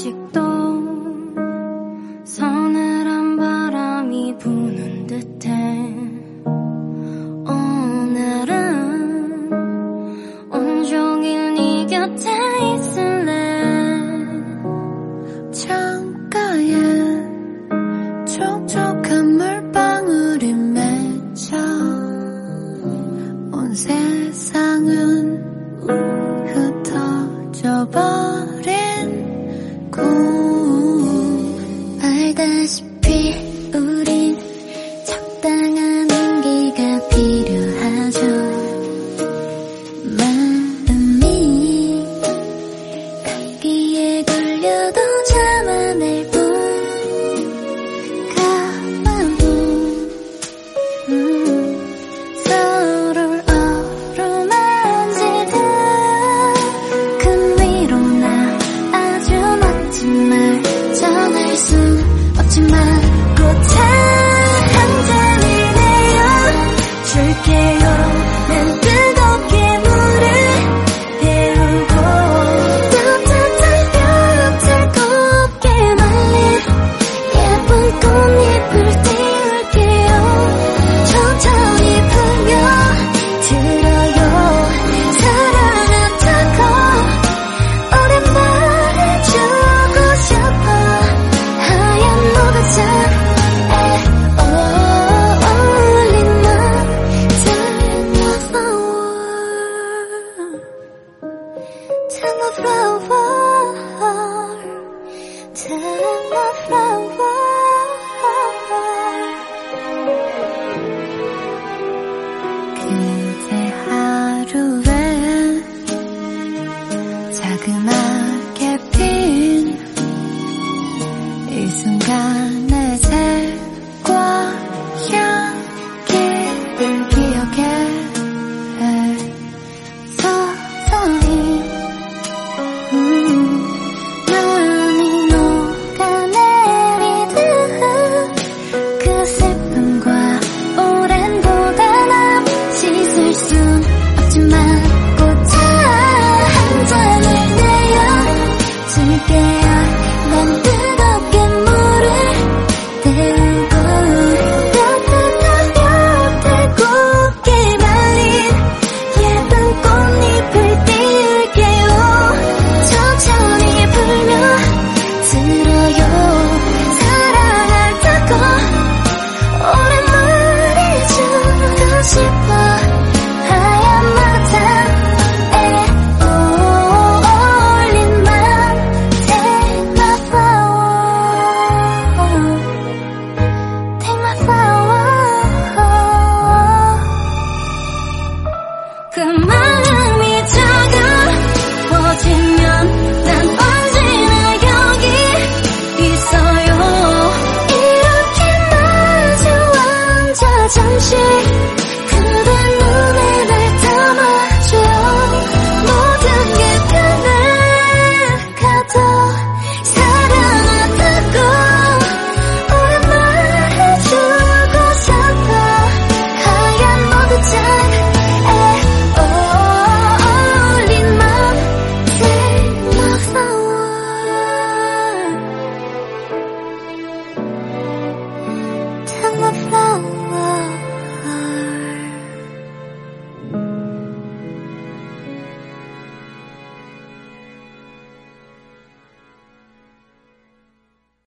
아직도 서늘한 바람이 부는 듯해. 오늘은 온종일 네 곁에 있을래? 창가에 촉촉한 물방울이 맺혀 세상은 흩어져 봐 the 자그맣게 빈이 순간의 제